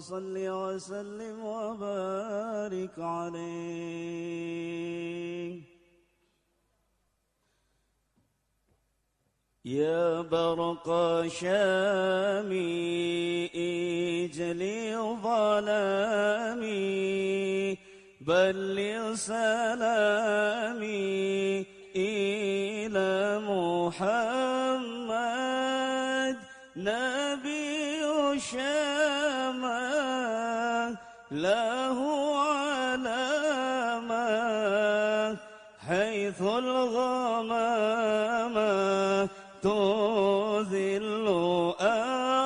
صل وسلم وبارك عليه. يا برق شامي اجلي ظلامي بلغ سلامي إلى محمد نبي شامة له علامة حيث الغمامة تذل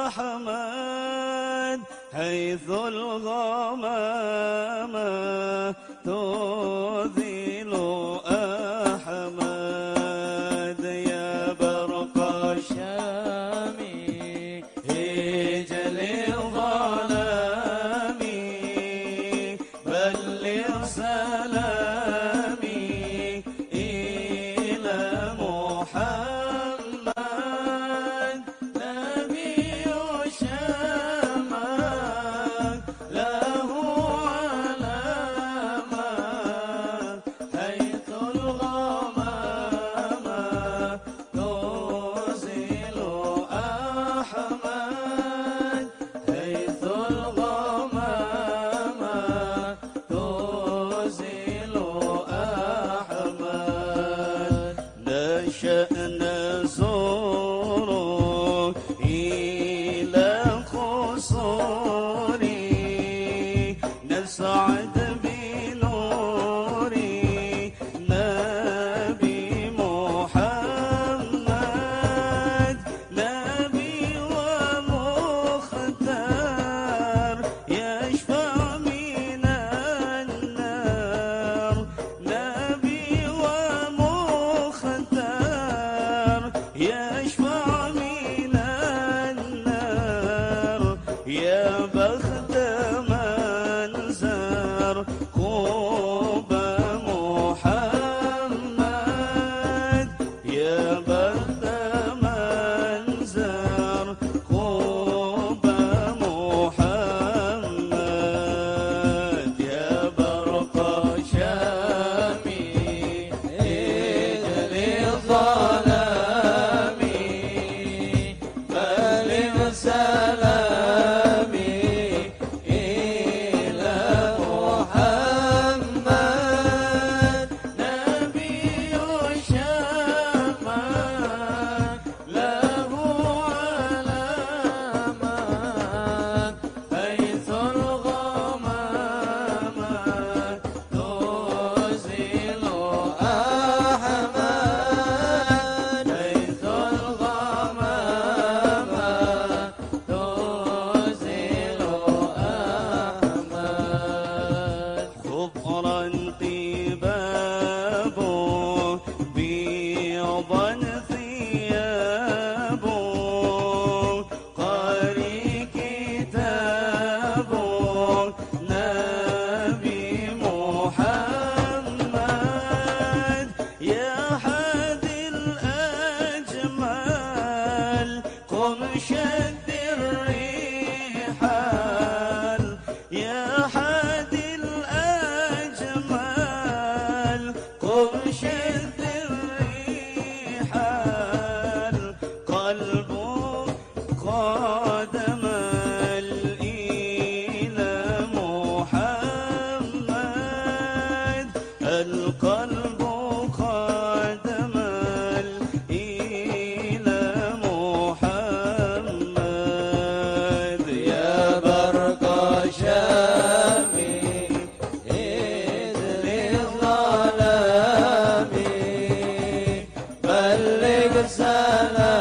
أحمد حيث الغمامة وسلم سلامي إلى محمد. نبي الشمال له علامة حيث الغمامة تزيل أحمد. السلام